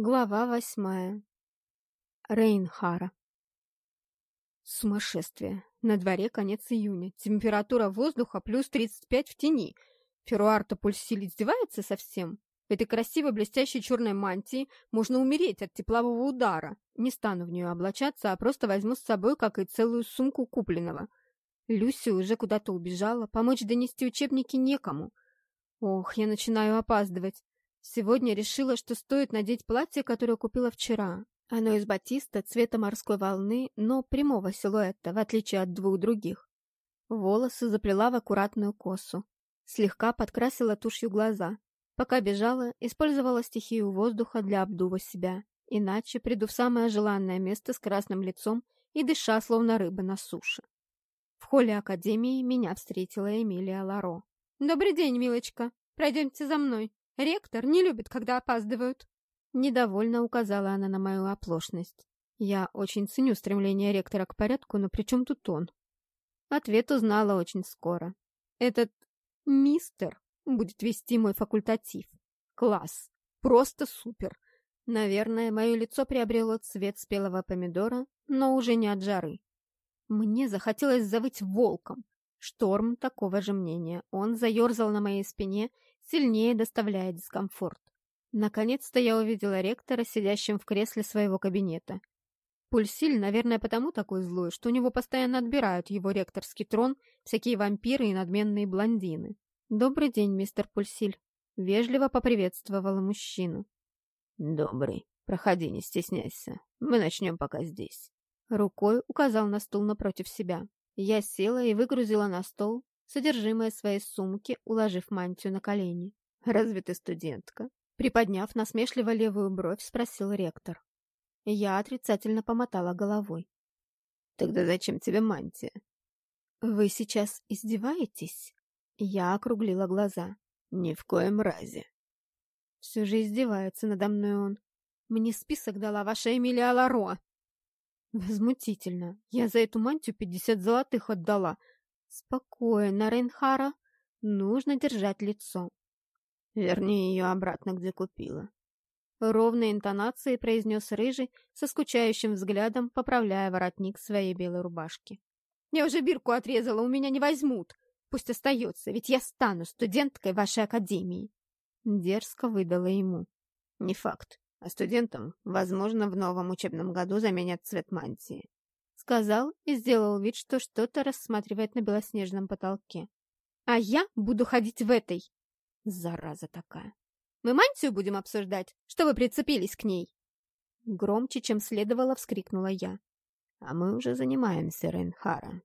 Глава восьмая. Рейнхара. Сумасшествие. На дворе конец июня. Температура воздуха плюс 35 в тени. Феруарто Пульсиль издевается совсем? В этой красивой блестящей черной мантии можно умереть от теплового удара. Не стану в нее облачаться, а просто возьму с собой, как и целую сумку купленного. Люси уже куда-то убежала, помочь донести учебники некому. Ох, я начинаю опаздывать. Сегодня решила, что стоит надеть платье, которое купила вчера. Оно из батиста, цвета морской волны, но прямого силуэта, в отличие от двух других. Волосы заплела в аккуратную косу. Слегка подкрасила тушью глаза. Пока бежала, использовала стихию воздуха для обдува себя. Иначе приду в самое желанное место с красным лицом и дыша, словно рыба на суше. В холле академии меня встретила Эмилия Ларо. «Добрый день, милочка. Пройдемте за мной». Ректор не любит, когда опаздывают. Недовольно указала она на мою оплошность. Я очень ценю стремление ректора к порядку, но при чем тут он? Ответ узнала очень скоро. Этот мистер будет вести мой факультатив. Класс. Просто супер. Наверное, мое лицо приобрело цвет спелого помидора, но уже не от жары. Мне захотелось завыть волком. Шторм такого же мнения. Он заерзал на моей спине сильнее доставляя дискомфорт. Наконец-то я увидела ректора, сидящим в кресле своего кабинета. Пульсиль, наверное, потому такой злой, что у него постоянно отбирают его ректорский трон всякие вампиры и надменные блондины. «Добрый день, мистер Пульсиль», — вежливо поприветствовала мужчину. «Добрый. Проходи, не стесняйся. Мы начнем пока здесь». Рукой указал на стул напротив себя. Я села и выгрузила на стол содержимое своей сумки, уложив мантию на колени. «Разве ты студентка?» Приподняв насмешливо левую бровь, спросил ректор. Я отрицательно помотала головой. «Тогда зачем тебе мантия?» «Вы сейчас издеваетесь?» Я округлила глаза. «Ни в коем разе». Все же издевается надо мной он. Мне список дала ваша Эмилия Ларо. Возмутительно. Я за эту мантию пятьдесят золотых отдала, Спокойно, Рейнхара. Нужно держать лицо. Верни ее обратно, где купила. Ровной интонацией произнес Рыжий, со скучающим взглядом, поправляя воротник своей белой рубашки. «Я уже бирку отрезала, у меня не возьмут. Пусть остается, ведь я стану студенткой вашей академии». Дерзко выдала ему. «Не факт. А студентам, возможно, в новом учебном году заменят цвет мантии сказал и сделал вид, что что-то рассматривает на белоснежном потолке. «А я буду ходить в этой!» Зараза такая! «Мы мантию будем обсуждать, что вы прицепились к ней!» Громче, чем следовало, вскрикнула я. «А мы уже занимаемся, Рейнхара.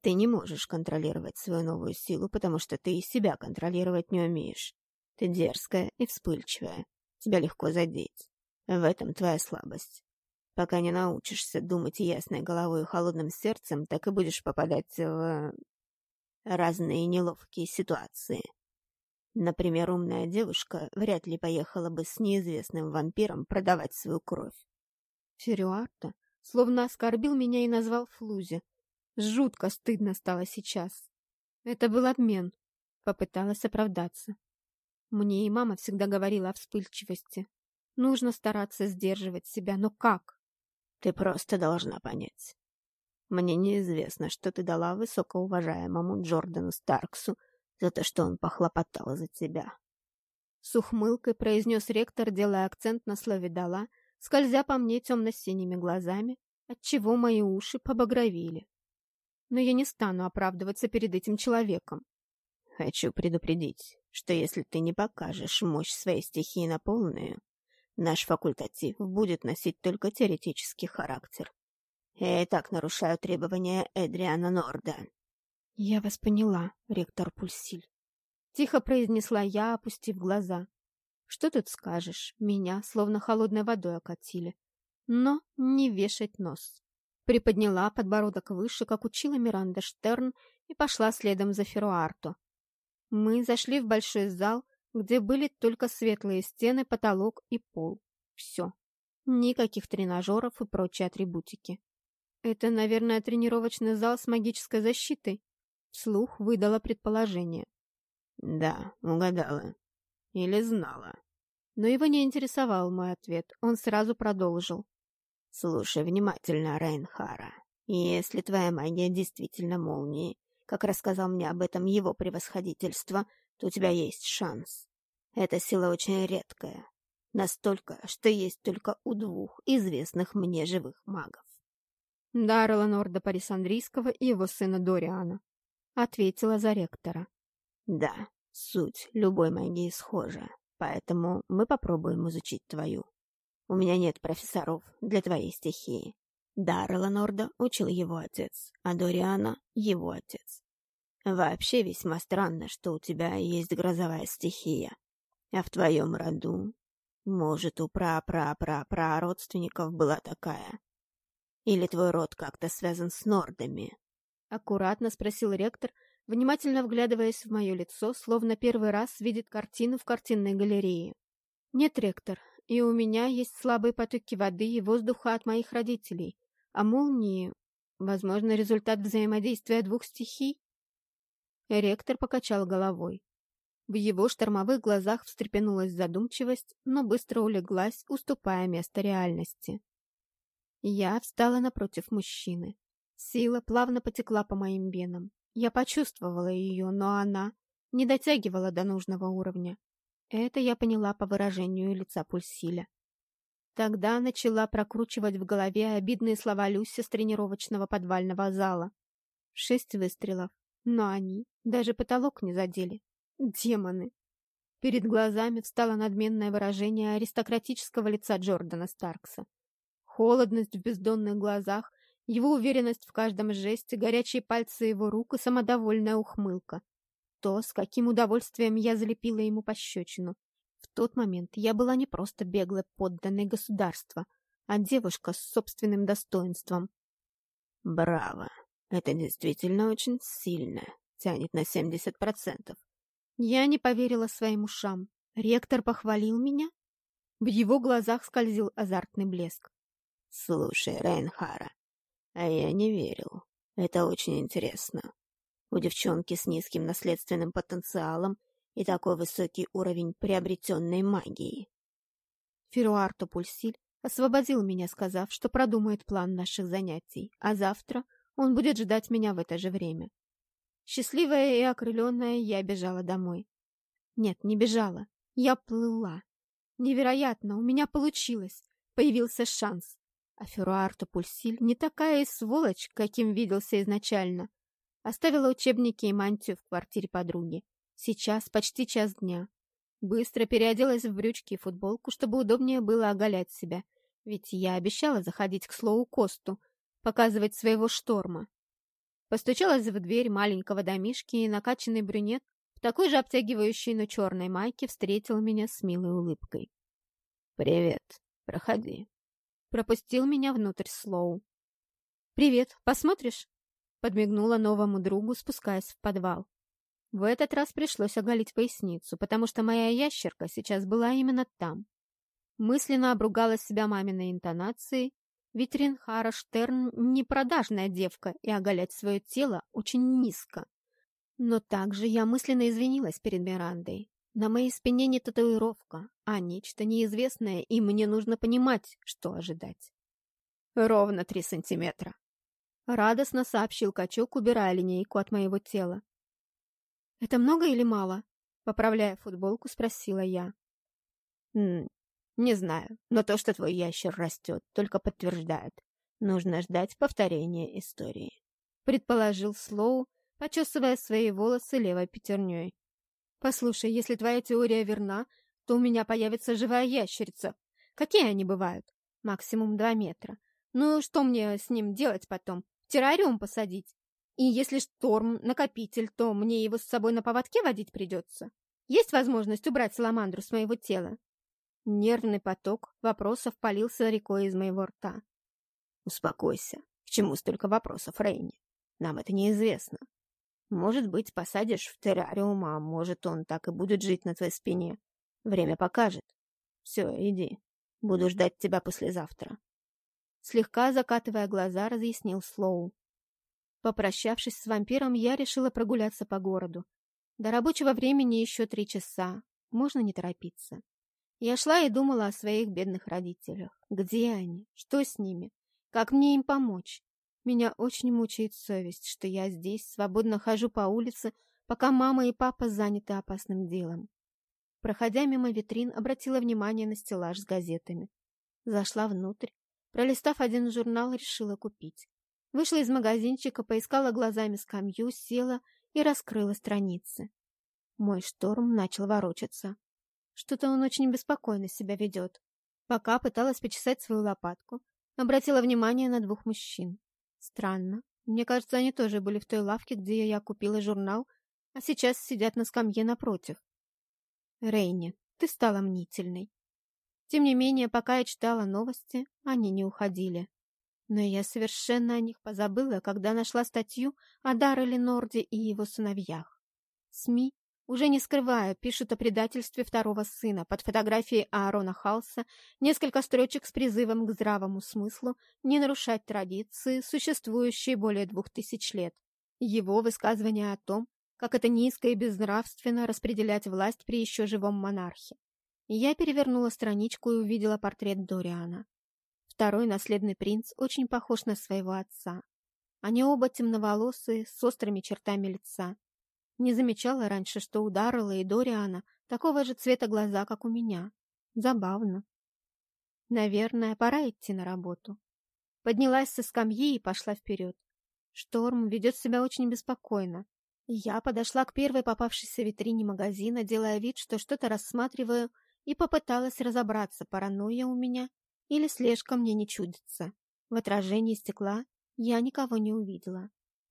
Ты не можешь контролировать свою новую силу, потому что ты и себя контролировать не умеешь. Ты дерзкая и вспыльчивая. Тебя легко задеть. В этом твоя слабость. Пока не научишься думать ясной головой и холодным сердцем, так и будешь попадать в разные неловкие ситуации. Например, умная девушка вряд ли поехала бы с неизвестным вампиром продавать свою кровь. Ферюарта словно оскорбил меня и назвал Флузи. Жутко стыдно стало сейчас. Это был обмен. Попыталась оправдаться. Мне и мама всегда говорила о вспыльчивости. Нужно стараться сдерживать себя, но как? Ты просто должна понять. Мне неизвестно, что ты дала высокоуважаемому Джордану Старксу за то, что он похлопотал за тебя. С ухмылкой произнес ректор, делая акцент на слове «дала», скользя по мне темно-синими глазами, отчего мои уши побагровили. Но я не стану оправдываться перед этим человеком. Хочу предупредить, что если ты не покажешь мощь своей стихии на полную, Наш факультатив будет носить только теоретический характер. Я и так нарушаю требования Эдриана Норда. Я вас поняла, ректор Пульсиль. Тихо произнесла я, опустив глаза. Что тут скажешь, меня словно холодной водой окатили. Но не вешать нос. Приподняла подбородок выше, как учила Миранда Штерн, и пошла следом за Феруарто. Мы зашли в большой зал, где были только светлые стены, потолок и пол. Все. Никаких тренажеров и прочей атрибутики. Это, наверное, тренировочный зал с магической защитой. Вслух выдала предположение. Да, угадала. Или знала. Но его не интересовал мой ответ. Он сразу продолжил. «Слушай внимательно, Рейнхара. Если твоя магия действительно молнии, как рассказал мне об этом его превосходительство, то у тебя есть шанс. Эта сила очень редкая. Настолько, что есть только у двух известных мне живых магов. Даррела Норда Парисандрийского и его сына Дориана. Ответила за ректора. Да, суть любой магии схожа, поэтому мы попробуем изучить твою. У меня нет профессоров для твоей стихии. Даррела Норда учил его отец, а Дориана — его отец. Вообще весьма странно, что у тебя есть грозовая стихия, а в твоем роду, может, у пра-пра-пра-пра родственников была такая. Или твой род как-то связан с Нордами? Аккуратно спросил ректор, внимательно вглядываясь в мое лицо, словно первый раз видит картину в картинной галерее. Нет, ректор, и у меня есть слабые потоки воды и воздуха от моих родителей, а молнии, возможно, результат взаимодействия двух стихий? Ректор покачал головой. В его штормовых глазах встрепенулась задумчивость, но быстро улеглась, уступая место реальности. Я встала напротив мужчины. Сила плавно потекла по моим венам. Я почувствовала ее, но она не дотягивала до нужного уровня. Это я поняла по выражению лица Пульсиля. Тогда начала прокручивать в голове обидные слова Люси с тренировочного подвального зала. Шесть выстрелов, но они даже потолок не задели. Демоны! Перед глазами встало надменное выражение аристократического лица Джордана Старкса. Холодность в бездонных глазах, его уверенность в каждом жесте, горячие пальцы его рук и самодовольная ухмылка. То, с каким удовольствием я залепила ему пощечину. В тот момент я была не просто беглой подданной государства, а девушка с собственным достоинством. «Браво! Это действительно очень сильно. Тянет на 70%. Я не поверила своим ушам. Ректор похвалил меня? В его глазах скользил азартный блеск. «Слушай, Рейнхара, а я не верил. Это очень интересно. У девчонки с низким наследственным потенциалом и такой высокий уровень приобретенной магии. Феруарто Пульсиль освободил меня, сказав, что продумает план наших занятий, а завтра он будет ждать меня в это же время. Счастливая и окрыленная, я бежала домой. Нет, не бежала. Я плыла. Невероятно, у меня получилось. Появился шанс. А Феруарто Пульсиль не такая и сволочь, каким виделся изначально. Оставила учебники и мантию в квартире подруги. Сейчас почти час дня. Быстро переоделась в брючки и футболку, чтобы удобнее было оголять себя. Ведь я обещала заходить к Слоу Косту, показывать своего шторма. Постучалась в дверь маленького домишки, и накачанный брюнет в такой же обтягивающей, но черной майке встретил меня с милой улыбкой. «Привет, проходи». Пропустил меня внутрь Слоу. «Привет, посмотришь?» Подмигнула новому другу, спускаясь в подвал. В этот раз пришлось оголить поясницу, потому что моя ящерка сейчас была именно там. Мысленно обругала себя маминой интонацией, ведь Ринхара Штерн не продажная девка, и оголять свое тело очень низко. Но также я мысленно извинилась перед Мирандой. На моей спине не татуировка, а нечто неизвестное, и мне нужно понимать, что ожидать. Ровно три сантиметра. Радостно сообщил качок, убирая линейку от моего тела. «Это много или мало?» Поправляя футболку, спросила я. «М «Не знаю, но то, что твой ящер растет, только подтверждает. Нужно ждать повторения истории», — предположил Слоу, почесывая свои волосы левой пятерней. «Послушай, если твоя теория верна, то у меня появится живая ящерица. Какие они бывают? Максимум два метра. Ну, что мне с ним делать потом? В террариум посадить? И если шторм — накопитель, то мне его с собой на поводке водить придется. Есть возможность убрать саламандру с моего тела?» Нервный поток вопросов полился рекой из моего рта. «Успокойся. К чему столько вопросов, Рейни? Нам это неизвестно. Может быть, посадишь в террариум, а может, он так и будет жить на твоей спине. Время покажет. Все, иди. Буду ждать тебя послезавтра». Слегка закатывая глаза, разъяснил Слоу. Попрощавшись с вампиром, я решила прогуляться по городу. До рабочего времени еще три часа. Можно не торопиться. Я шла и думала о своих бедных родителях. Где они? Что с ними? Как мне им помочь? Меня очень мучает совесть, что я здесь свободно хожу по улице, пока мама и папа заняты опасным делом. Проходя мимо витрин, обратила внимание на стеллаж с газетами. Зашла внутрь. Пролистав один журнал, решила купить. Вышла из магазинчика, поискала глазами скамью, села и раскрыла страницы. Мой шторм начал ворочаться. Что-то он очень беспокойно себя ведет. Пока пыталась почесать свою лопатку, обратила внимание на двух мужчин. Странно. Мне кажется, они тоже были в той лавке, где я купила журнал, а сейчас сидят на скамье напротив. Рейни, ты стала мнительной. Тем не менее, пока я читала новости, они не уходили. Но я совершенно о них позабыла, когда нашла статью о Дарреле Норде и его сыновьях. СМИ, уже не скрывая, пишут о предательстве второго сына под фотографией Аарона Халса, несколько строчек с призывом к здравому смыслу не нарушать традиции, существующие более двух тысяч лет. Его высказывание о том, как это низко и безнравственно распределять власть при еще живом монархе. Я перевернула страничку и увидела портрет Дориана. Второй наследный принц очень похож на своего отца. Они оба темноволосые, с острыми чертами лица. Не замечала раньше, что у Даррелла и Дориана такого же цвета глаза, как у меня. Забавно. Наверное, пора идти на работу. Поднялась со скамьи и пошла вперед. Шторм ведет себя очень беспокойно. Я подошла к первой попавшейся витрине магазина, делая вид, что что-то рассматриваю, и попыталась разобраться, паранойя у меня или слежка мне не чудится. В отражении стекла я никого не увидела.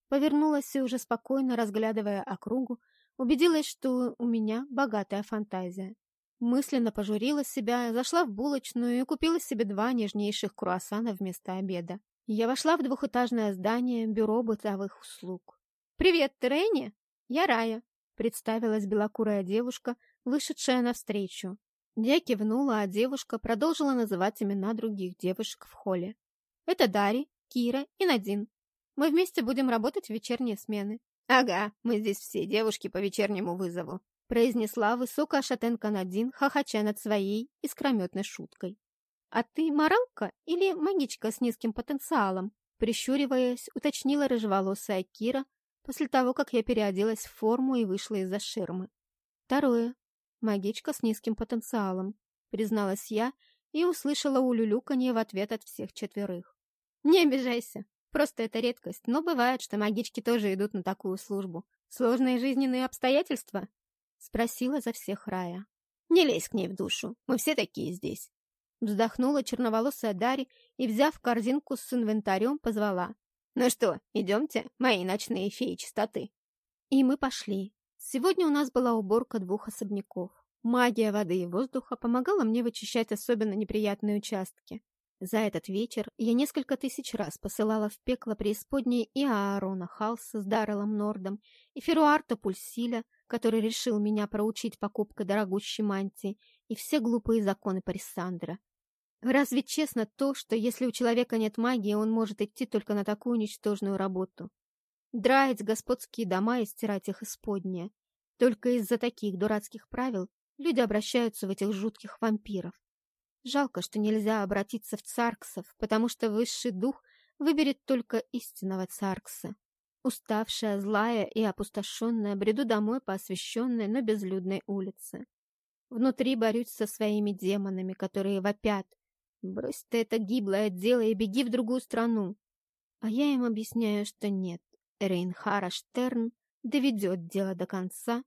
Повернулась и уже спокойно, разглядывая округу, убедилась, что у меня богатая фантазия. Мысленно пожурила себя, зашла в булочную и купила себе два нежнейших круассана вместо обеда. Я вошла в двухэтажное здание бюро бытовых услуг. «Привет, ты «Я Рая», — представилась белокурая девушка, вышедшая навстречу. Я кивнула, а девушка продолжила называть имена других девушек в холле. «Это Дари, Кира и Надин. Мы вместе будем работать в вечерние смены». «Ага, мы здесь все девушки по вечернему вызову», произнесла высокая шатенка Надин, хохоча над своей искрометной шуткой. «А ты моралка или магичка с низким потенциалом?» Прищуриваясь, уточнила рыжеволосая Кира после того, как я переоделась в форму и вышла из-за ширмы. Второе. Магичка с низким потенциалом, призналась я и услышала улюлюканье в ответ от всех четверых. Не обижайся, просто это редкость, но бывает, что магички тоже идут на такую службу. Сложные жизненные обстоятельства? Спросила за всех Рая. Не лезь к ней в душу, мы все такие здесь. Вздохнула черноволосая Дарья и, взяв корзинку с инвентарем, позвала. «Ну что, идемте, мои ночные феи чистоты?» И мы пошли, Сегодня у нас была уборка двух особняков. Магия воды и воздуха помогала мне вычищать особенно неприятные участки. За этот вечер я несколько тысяч раз посылала в пекло преисподней и Аарона Халса с Даррелом Нордом, и Феруарта Пульсиля, который решил меня проучить покупкой дорогущей мантии, и все глупые законы Парисандра. Разве честно то, что если у человека нет магии, он может идти только на такую ничтожную работу? драить господские дома и стирать их исподнее. Только из-за таких дурацких правил люди обращаются в этих жутких вампиров. Жалко, что нельзя обратиться в царксов, потому что высший дух выберет только истинного царкса. Уставшая, злая и опустошенная, бреду домой по освещенной, но безлюдной улице. Внутри борюсь со своими демонами, которые вопят. «Брось ты это гиблое дело и беги в другую страну!» А я им объясняю, что нет. Рейнхара Штерн доведет дело до конца.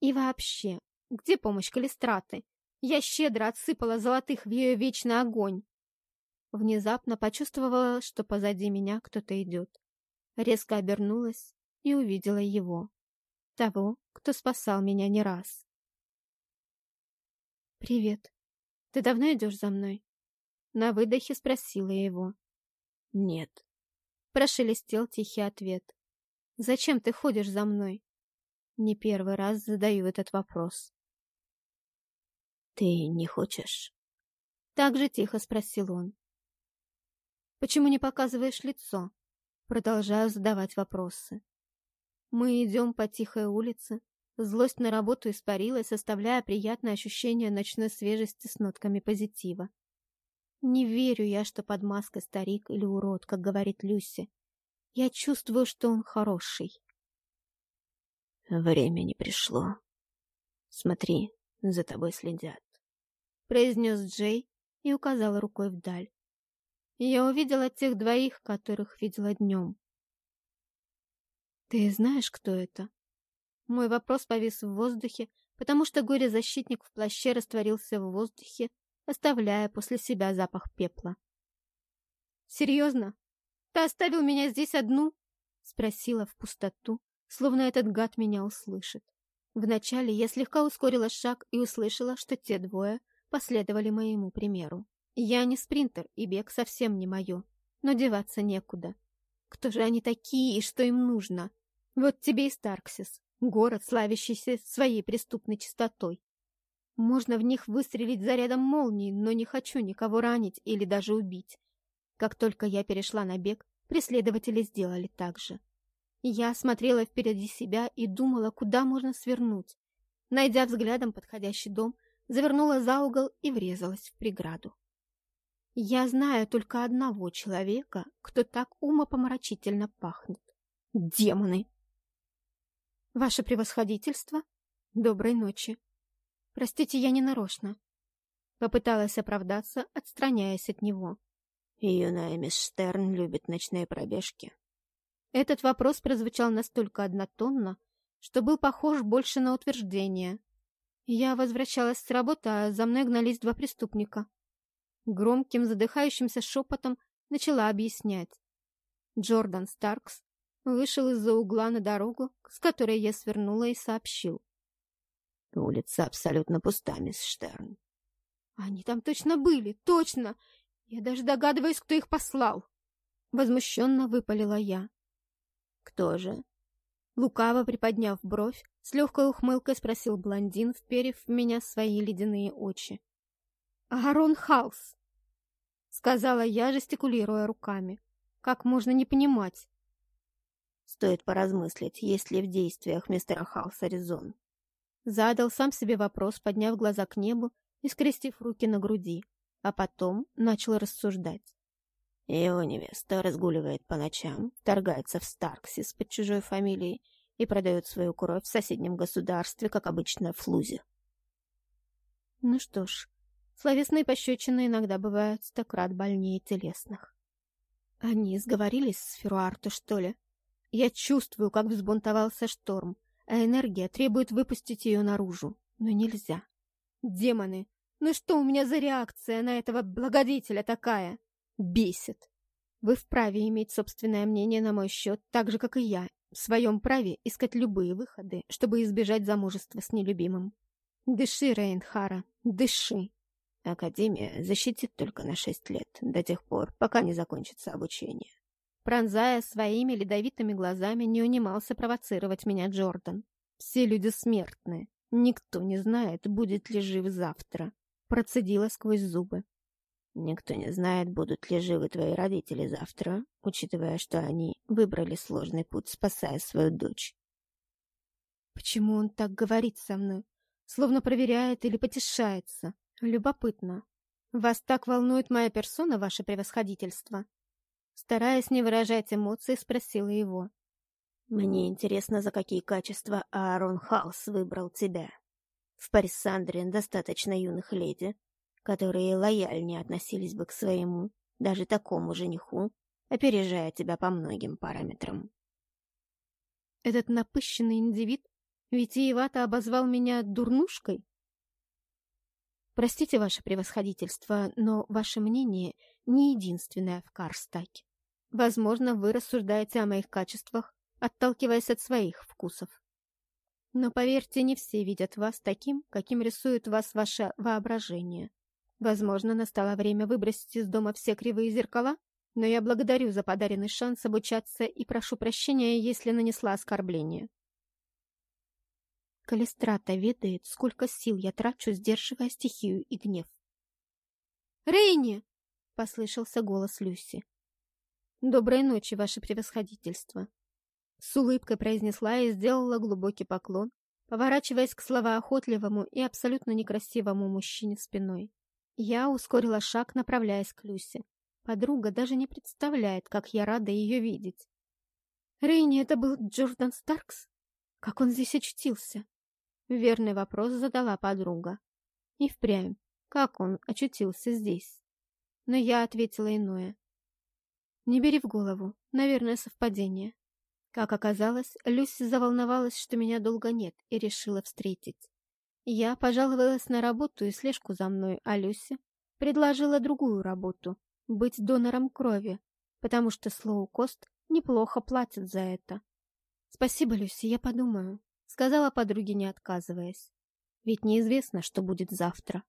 И вообще, где помощь Калистраты? Я щедро отсыпала золотых в ее вечный огонь. Внезапно почувствовала, что позади меня кто-то идет. Резко обернулась и увидела его. Того, кто спасал меня не раз. «Привет. Ты давно идешь за мной?» На выдохе спросила его. «Нет». Прошелестел тихий ответ. Зачем ты ходишь за мной? Не первый раз задаю этот вопрос. Ты не хочешь? Так же тихо спросил он. Почему не показываешь лицо? Продолжаю задавать вопросы. Мы идем по тихой улице, Злость на работу испарилась, оставляя приятное ощущение ночной свежести с нотками позитива. Не верю я, что под маской старик или урод, как говорит Люси. Я чувствую, что он хороший. Время не пришло. Смотри, за тобой следят. Произнес Джей и указал рукой вдаль. Я увидела тех двоих, которых видела днем. Ты знаешь, кто это? Мой вопрос повис в воздухе, потому что горе-защитник в плаще растворился в воздухе, оставляя после себя запах пепла. «Серьезно? Ты оставил меня здесь одну?» — спросила в пустоту, словно этот гад меня услышит. Вначале я слегка ускорила шаг и услышала, что те двое последовали моему примеру. Я не спринтер, и бег совсем не мое, но деваться некуда. Кто же они такие и что им нужно? Вот тебе и Старксис, город, славящийся своей преступной чистотой. Можно в них выстрелить зарядом молнии, но не хочу никого ранить или даже убить. Как только я перешла на бег, преследователи сделали так же. Я смотрела впереди себя и думала, куда можно свернуть. Найдя взглядом подходящий дом, завернула за угол и врезалась в преграду. Я знаю только одного человека, кто так умопомрачительно пахнет. Демоны! Ваше превосходительство, доброй ночи. Простите, я не нарочно. Попыталась оправдаться, отстраняясь от него. Юная мисс Штерн любит ночные пробежки. Этот вопрос прозвучал настолько однотонно, что был похож больше на утверждение. Я возвращалась с работы, а за мной гнались два преступника. Громким, задыхающимся шепотом начала объяснять. Джордан Старкс Вышел из-за угла на дорогу, с которой я свернула и сообщил. Улица абсолютно пуста, мисс Штерн. Они там точно были, точно! Я даже догадываюсь, кто их послал. Возмущенно выпалила я. Кто же? Лукаво приподняв бровь, с легкой ухмылкой спросил блондин, вперев в меня свои ледяные очи. «Аарон Хаус!» — сказала я, жестикулируя руками. «Как можно не понимать? Стоит поразмыслить, есть ли в действиях мистера Халса резон. Задал сам себе вопрос, подняв глаза к небу и скрестив руки на груди, а потом начал рассуждать. Его невеста разгуливает по ночам, торгается в Старксис под чужой фамилией и продает свою кровь в соседнем государстве, как обычно, в Флузе. Ну что ж, словесные пощечины иногда бывают стократ больнее телесных. Они сговорились с Феруарто, что ли? Я чувствую, как взбунтовался шторм, а энергия требует выпустить ее наружу. Но нельзя. Демоны! Ну что у меня за реакция на этого благодетеля такая? Бесит. Вы вправе иметь собственное мнение на мой счет, так же, как и я, в своем праве искать любые выходы, чтобы избежать замужества с нелюбимым. Дыши, Рейнхара, дыши. Академия защитит только на шесть лет, до тех пор, пока не закончится обучение. Пронзая своими ледовитыми глазами, не унимался провоцировать меня Джордан. Все люди смертны. Никто не знает, будет ли жив завтра. Процедила сквозь зубы. Никто не знает, будут ли живы твои родители завтра, учитывая, что они выбрали сложный путь, спасая свою дочь. Почему он так говорит со мной? Словно проверяет или потешается. Любопытно. Вас так волнует моя персона, ваше превосходительство? Стараясь не выражать эмоций, спросила его. «Мне интересно, за какие качества Аарон Халс выбрал тебя. В Парисандре достаточно юных леди, которые лояльнее относились бы к своему, даже такому жениху, опережая тебя по многим параметрам». Этот напыщенный индивид витиевато обозвал меня дурнушкой? Простите, ваше превосходительство, но ваше мнение не единственное в Карстаке. Возможно, вы рассуждаете о моих качествах, отталкиваясь от своих вкусов. Но поверьте, не все видят вас таким, каким рисует вас ваше воображение. Возможно, настало время выбросить из дома все кривые зеркала, но я благодарю за подаренный шанс обучаться и прошу прощения, если нанесла оскорбление. Калистрата ведает, сколько сил я трачу, сдерживая стихию и гнев. «Рейни!» — послышался голос Люси. «Доброй ночи, ваше превосходительство!» С улыбкой произнесла и сделала глубокий поклон, поворачиваясь к словоохотливому и абсолютно некрасивому мужчине спиной. Я ускорила шаг, направляясь к Люсе. Подруга даже не представляет, как я рада ее видеть. «Рейни, это был Джордан Старкс? Как он здесь очутился?» Верный вопрос задала подруга. И впрямь, как он очутился здесь? Но я ответила иное. «Не бери в голову, наверное, совпадение». Как оказалось, Люси заволновалась, что меня долго нет, и решила встретить. Я пожаловалась на работу и слежку за мной, а Люси предложила другую работу — быть донором крови, потому что Слоу Кост неплохо платит за это. «Спасибо, Люси, я подумаю», — сказала подруге, не отказываясь. «Ведь неизвестно, что будет завтра».